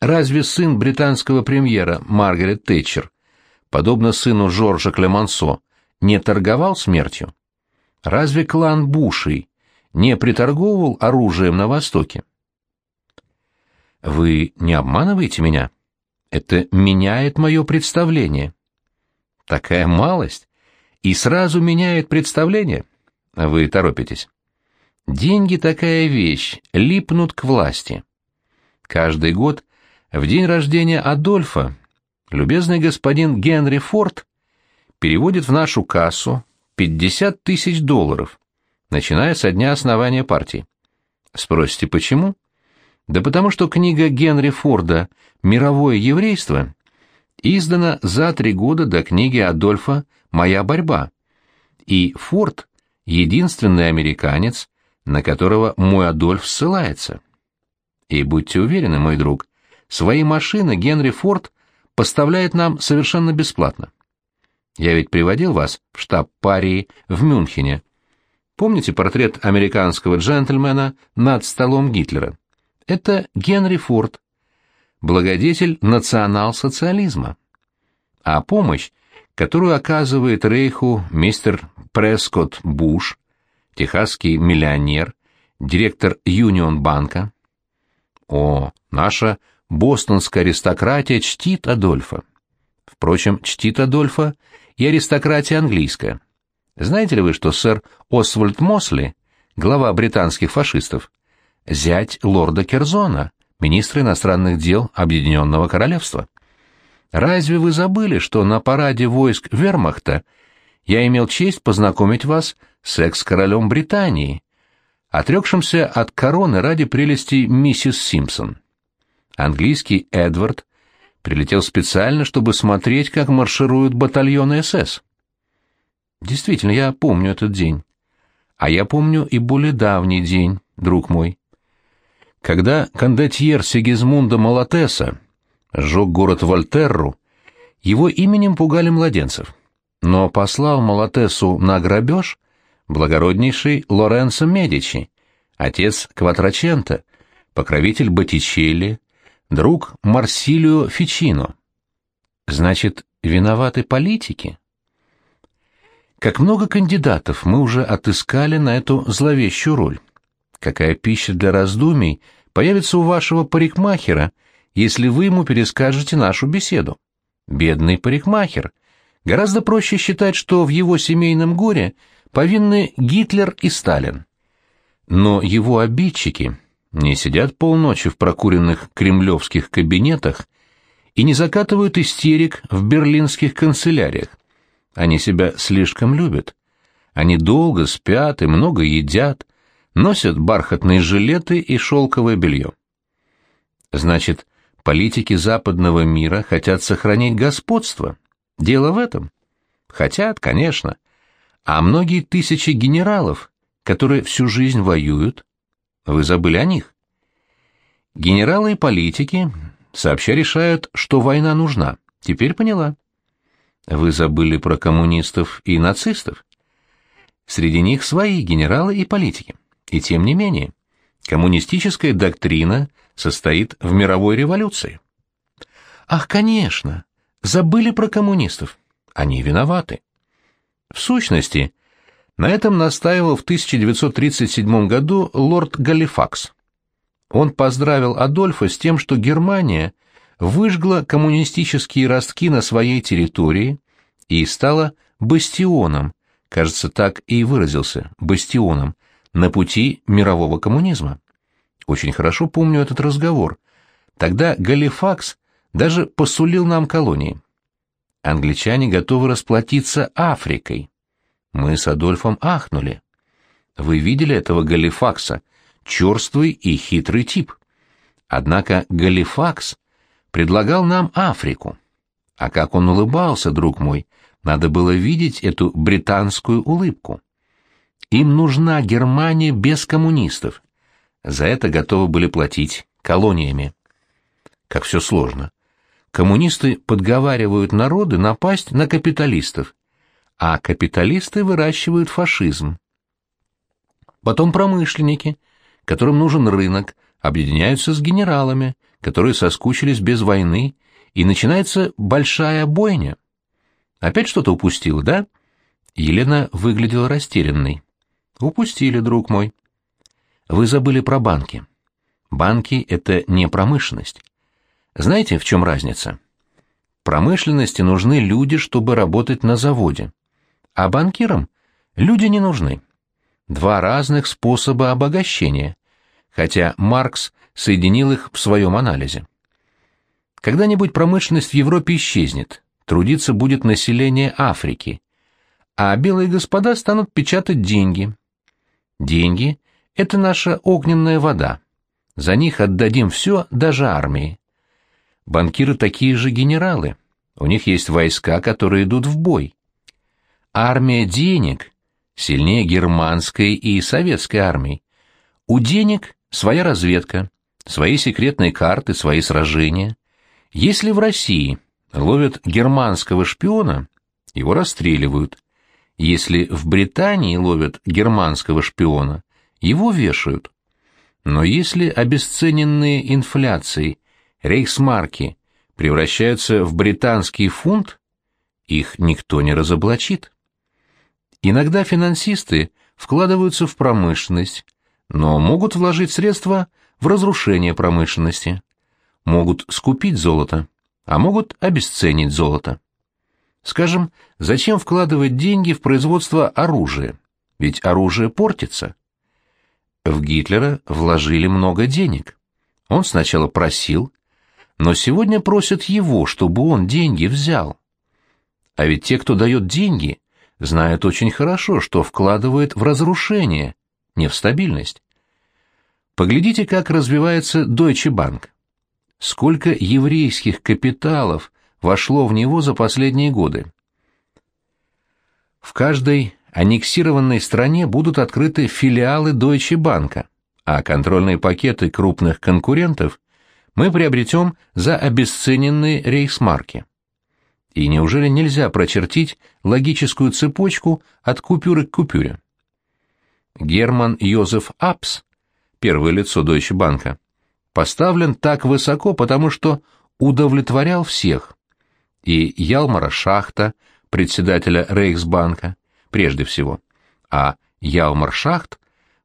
Разве сын британского премьера Маргарет Тэтчер, подобно сыну Жоржа Клемансо, не торговал смертью? Разве клан Бушей не приторговывал оружием на Востоке? Вы не обманываете меня? Это меняет мое представление. Такая малость и сразу меняет представление. Вы торопитесь. Деньги такая вещь, липнут к власти. Каждый год в день рождения Адольфа любезный господин Генри Форд переводит в нашу кассу 50 тысяч долларов, начиная со дня основания партии. Спросите, почему? Да потому что книга Генри Форда «Мировое еврейство» издана за три года до книги Адольфа «Моя борьба», и Форд — единственный американец, на которого мой Адольф ссылается. И будьте уверены, мой друг, Свои машины Генри Форд поставляет нам совершенно бесплатно. Я ведь приводил вас в штаб парии в Мюнхене. Помните портрет американского джентльмена над столом Гитлера? Это Генри Форд, благодетель национал-социализма. А помощь, которую оказывает Рейху мистер Прескотт Буш, техасский миллионер, директор Юнион банка. О, наша бостонская аристократия чтит Адольфа. Впрочем, чтит Адольфа и аристократия английская. Знаете ли вы, что сэр Освальд Мосли, глава британских фашистов, зять лорда Керзона, министра иностранных дел Объединенного Королевства? Разве вы забыли, что на параде войск вермахта я имел честь познакомить вас с экс-королем Британии, отрекшимся от короны ради прелести миссис Симпсон? Английский Эдвард прилетел специально, чтобы смотреть, как маршируют батальоны СС. Действительно, я помню этот день. А я помню и более давний день, друг мой. Когда кондотьер Сигизмунда Малатеса сжег город Вольтерру, его именем пугали младенцев. Но послал Малатесу на грабеж благороднейший Лоренцо Медичи, отец Кватрачента, покровитель Боттичелли, друг Марсилио Фичино. Значит, виноваты политики? Как много кандидатов мы уже отыскали на эту зловещую роль. Какая пища для раздумий появится у вашего парикмахера, если вы ему перескажете нашу беседу? Бедный парикмахер. Гораздо проще считать, что в его семейном горе повинны Гитлер и Сталин. Но его обидчики не сидят полночи в прокуренных кремлевских кабинетах и не закатывают истерик в берлинских канцеляриях. Они себя слишком любят. Они долго спят и много едят, носят бархатные жилеты и шелковое белье. Значит, политики западного мира хотят сохранить господство. Дело в этом. Хотят, конечно. А многие тысячи генералов, которые всю жизнь воюют, вы забыли о них. Генералы и политики сообща решают, что война нужна. Теперь поняла. Вы забыли про коммунистов и нацистов. Среди них свои генералы и политики. И тем не менее, коммунистическая доктрина состоит в мировой революции. Ах, конечно, забыли про коммунистов. Они виноваты. В сущности, на этом настаивал в 1937 году лорд Галифакс. Он поздравил Адольфа с тем, что Германия выжгла коммунистические ростки на своей территории и стала бастионом, кажется, так и выразился, бастионом, на пути мирового коммунизма. Очень хорошо помню этот разговор. Тогда Галифакс даже посулил нам колонии. Англичане готовы расплатиться Африкой. Мы с Адольфом ахнули. Вы видели этого Галифакса? Черствый и хитрый тип. Однако Галифакс предлагал нам Африку. А как он улыбался, друг мой, надо было видеть эту британскую улыбку. Им нужна Германия без коммунистов. За это готовы были платить колониями. Как все сложно. Коммунисты подговаривают народы напасть на капиталистов, а капиталисты выращивают фашизм. Потом промышленники, которым нужен рынок, объединяются с генералами, которые соскучились без войны, и начинается большая бойня. Опять что-то упустил, да? Елена выглядела растерянной. Упустили, друг мой. Вы забыли про банки. Банки — это не промышленность. Знаете, в чем разница? Промышленности нужны люди, чтобы работать на заводе. А банкирам люди не нужны. Два разных способа обогащения, хотя Маркс соединил их в своем анализе. Когда-нибудь промышленность в Европе исчезнет, трудиться будет население Африки, а белые господа станут печатать деньги. Деньги — это наша огненная вода. За них отдадим все, даже армии. Банкиры такие же генералы. У них есть войска, которые идут в бой. Армия денег сильнее германской и советской армии. У денег своя разведка, свои секретные карты, свои сражения. Если в России ловят германского шпиона, его расстреливают. Если в Британии ловят германского шпиона, его вешают. Но если обесцененные инфляцией рейхсмарки превращаются в британский фунт, их никто не разоблачит. Иногда финансисты вкладываются в промышленность, но могут вложить средства в разрушение промышленности. Могут скупить золото, а могут обесценить золото. Скажем, зачем вкладывать деньги в производство оружия? Ведь оружие портится. В Гитлера вложили много денег. Он сначала просил, но сегодня просят его, чтобы он деньги взял. А ведь те, кто дает деньги, знают очень хорошо, что вкладывает в разрушение, не в стабильность. Поглядите, как развивается Deutsche Bank. Сколько еврейских капиталов вошло в него за последние годы. В каждой аннексированной стране будут открыты филиалы Deutsche Bank, а контрольные пакеты крупных конкурентов мы приобретем за обесцененные рейхсмарки. И неужели нельзя прочертить логическую цепочку от купюры к купюре? Герман Йозеф Апс, первое лицо Deutsche Bank, поставлен так высоко, потому что удовлетворял всех. И Ялмара Шахта, председателя Рейхсбанка, прежде всего. А Ялмар Шахт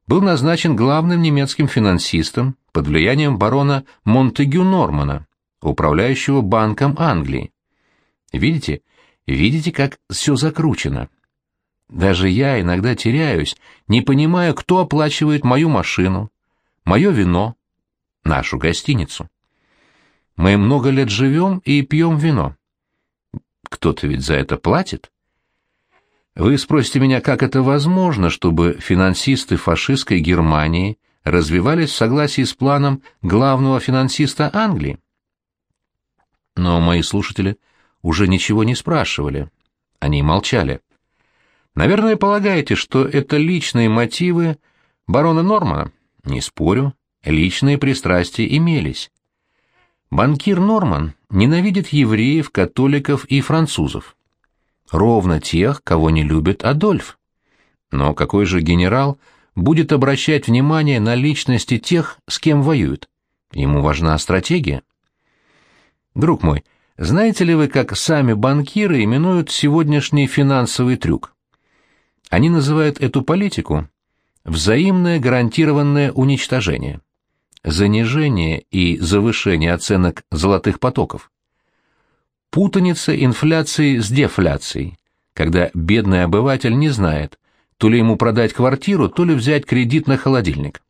был назначен главным немецким финансистом под влиянием барона Монтегю Нормана, управляющего Банком Англии. Видите? Видите, как все закручено? Даже я иногда теряюсь, не понимая, кто оплачивает мою машину, мое вино, нашу гостиницу. Мы много лет живем и пьем вино. Кто-то ведь за это платит. Вы спросите меня, как это возможно, чтобы финансисты фашистской Германии развивались в согласии с планом главного финансиста Англии? Но мои слушатели уже ничего не спрашивали. Они молчали. Наверное, полагаете, что это личные мотивы барона Нормана? Не спорю, личные пристрастия имелись. Банкир Норман ненавидит евреев, католиков и французов. Ровно тех, кого не любит Адольф. Но какой же генерал будет обращать внимание на личности тех, с кем воюет? Ему важна стратегия. Друг мой, знаете ли вы, как сами банкиры именуют сегодняшний финансовый трюк? Они называют эту политику взаимное гарантированное уничтожение, занижение и завышение оценок золотых потоков путаница инфляции с дефляцией, когда бедный обыватель не знает, то ли ему продать квартиру, то ли взять кредит на холодильник.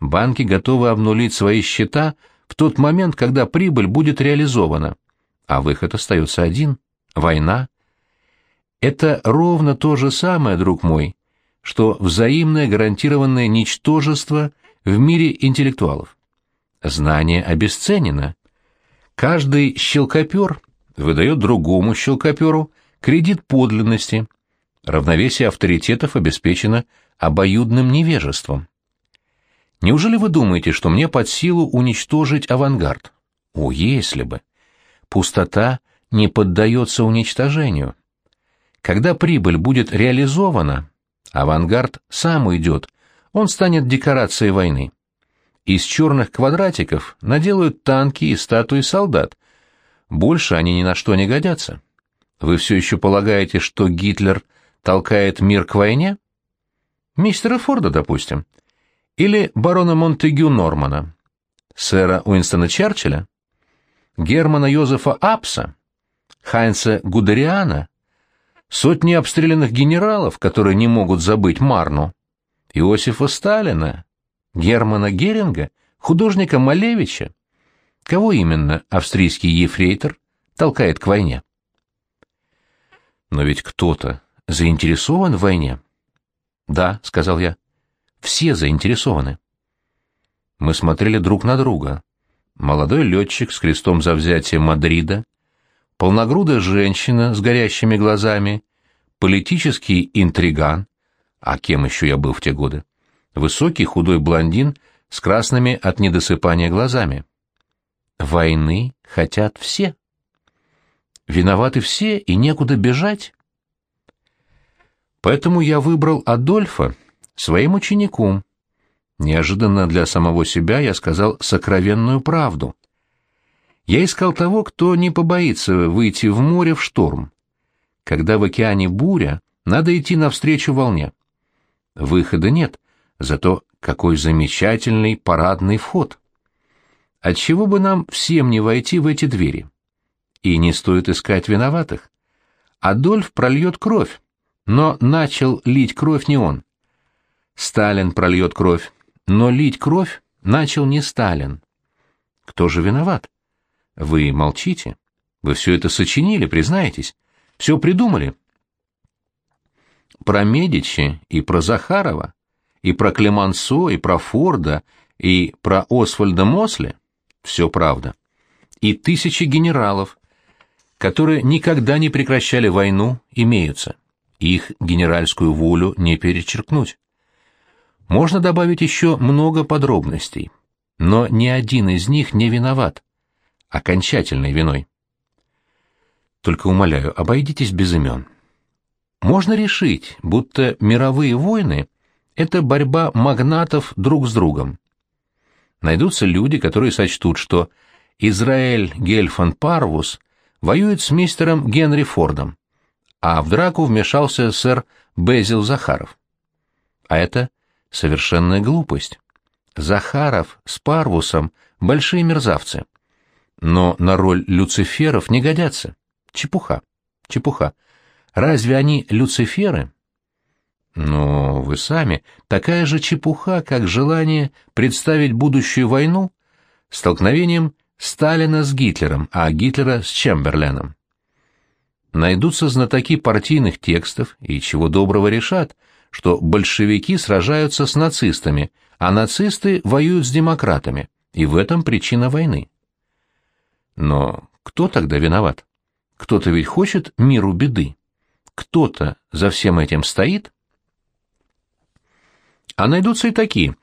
Банки готовы обнулить свои счета в тот момент, когда прибыль будет реализована, а выход остается один – война. Это ровно то же самое, друг мой, что взаимное гарантированное ничтожество в мире интеллектуалов. Знание обесценено. Каждый щелкопер выдает другому щелкоперу кредит подлинности. Равновесие авторитетов обеспечено обоюдным невежеством. Неужели вы думаете, что мне под силу уничтожить авангард? О, если бы! Пустота не поддается уничтожению. Когда прибыль будет реализована, авангард сам уйдет, он станет декорацией войны. из черных квадратиков наделают танки и статуи солдат. Больше они ни на что не годятся. Вы все еще полагаете, что Гитлер толкает мир к войне? Мистера Форда, допустим. Или барона Монтегю Нормана. Сэра Уинстона Черчилля? Германа Йозефа Апса? Хайнца Гудериана? Сотни обстрелянных генералов, которые не могут забыть Марну? Иосифа Сталина? Германа Геринга? Художника Малевича? Кого именно австрийский ефрейтор толкает к войне? Но ведь кто-то заинтересован в войне. Да, сказал я. Все заинтересованы. Мы смотрели друг на друга. Молодой летчик с крестом за взятие Мадрида, полногрудая женщина с горящими глазами, политический интриган, а кем еще я был в те годы, высокий худой блондин с красными от недосыпания глазами. Войны хотят все. Виноваты все, и некуда бежать. Поэтому я выбрал Адольфа своим учеником. Неожиданно для самого себя я сказал сокровенную правду. Я искал того, кто не побоится выйти в море в шторм. Когда в океане буря, надо идти навстречу волне. Выхода нет, зато какой замечательный парадный вход. Отчего бы нам всем не войти в эти двери? И не стоит искать виноватых. Адольф прольет кровь, но начал лить кровь не он. Сталин прольет кровь, но лить кровь начал не Сталин. Кто же виноват? Вы молчите. Вы все это сочинили, признаетесь. Все придумали. Про Медичи и про Захарова, и про Клемансо, и про Форда, и про Освальда Мосли — все правда. И тысячи генералов, которые никогда не прекращали войну, имеются. Их генеральскую волю не перечеркнуть. Можно добавить еще много подробностей, но ни один из них не виноват, окончательной виной. Только умоляю, обойдитесь без имен. Можно решить, будто мировые войны — это борьба магнатов друг с другом. Найдутся люди, которые сочтут, что Израиль Гельфан Парвус воюет с мистером Генри Фордом, а в драку вмешался сэр Безил Захаров. А это совершенная глупость. Захаров с Парвусом — большие мерзавцы. Но на роль Люциферов не годятся. Чепуха, чепуха. Разве они Люциферы? Но вы сами такая же чепуха, как желание представить будущую войну столкновением Сталина с Гитлером, а Гитлера с Чемберленом найдутся знатоки партийных текстов и чего доброго решат, что большевики сражаются с нацистами, а нацисты воюют с демократами, и в этом причина войны. Но кто тогда виноват? Кто-то ведь хочет миру беды. Кто-то за всем этим стоит? А найдутся и такие,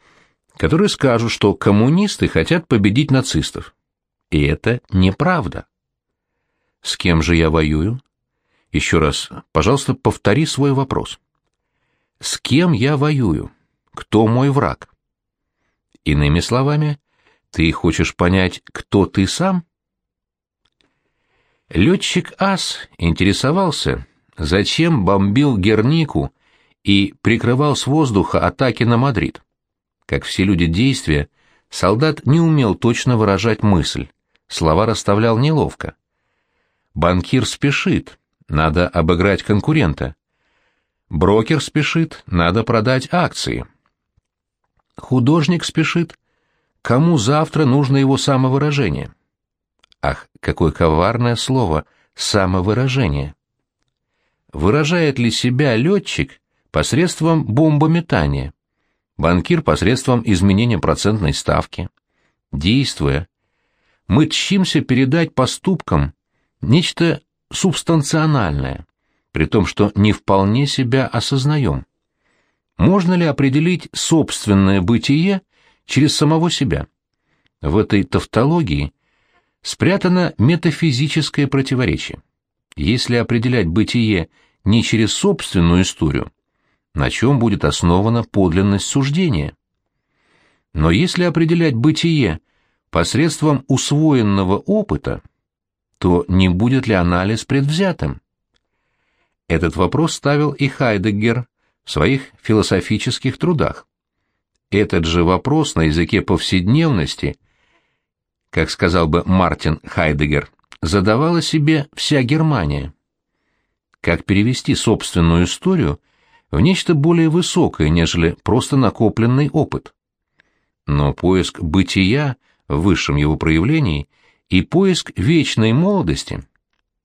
которые скажут, что коммунисты хотят победить нацистов. И это неправда. С кем же я воюю? Еще раз, пожалуйста, повтори свой вопрос. С кем я воюю? Кто мой враг? Иными словами, ты хочешь понять, кто ты сам? Летчик-ас интересовался, зачем бомбил Гернику и прикрывал с воздуха атаки на Мадрид. Как все люди действия, солдат не умел точно выражать мысль, слова расставлял неловко. Банкир спешит, надо обыграть конкурента. Брокер спешит, надо продать акции. Художник спешит, кому завтра нужно его самовыражение. Ах, какое коварное слово «самовыражение». Выражает ли себя летчик посредством бомбометания, банкир посредством изменения процентной ставки? Действуя, мы тщимся передать поступкам нечто субстанциональное, при том, что не вполне себя осознаем. Можно ли определить собственное бытие через самого себя? В этой тавтологии спрятано метафизическое противоречие. Если определять бытие не через собственную историю, на чем будет основана подлинность суждения? Но если определять бытие посредством усвоенного опыта, то не будет ли анализ предвзятым? Этот вопрос ставил и Хайдеггер в своих философических трудах. Этот же вопрос на языке повседневности, как сказал бы Мартин Хайдеггер, задавала себе вся Германия. Как перевести собственную историю в нечто более высокое, нежели просто накопленный опыт? Но поиск бытия в высшем его проявлении и поиск вечной молодости –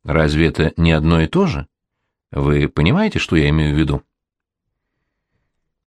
разве это не одно и то же? Вы понимаете, что я имею в виду?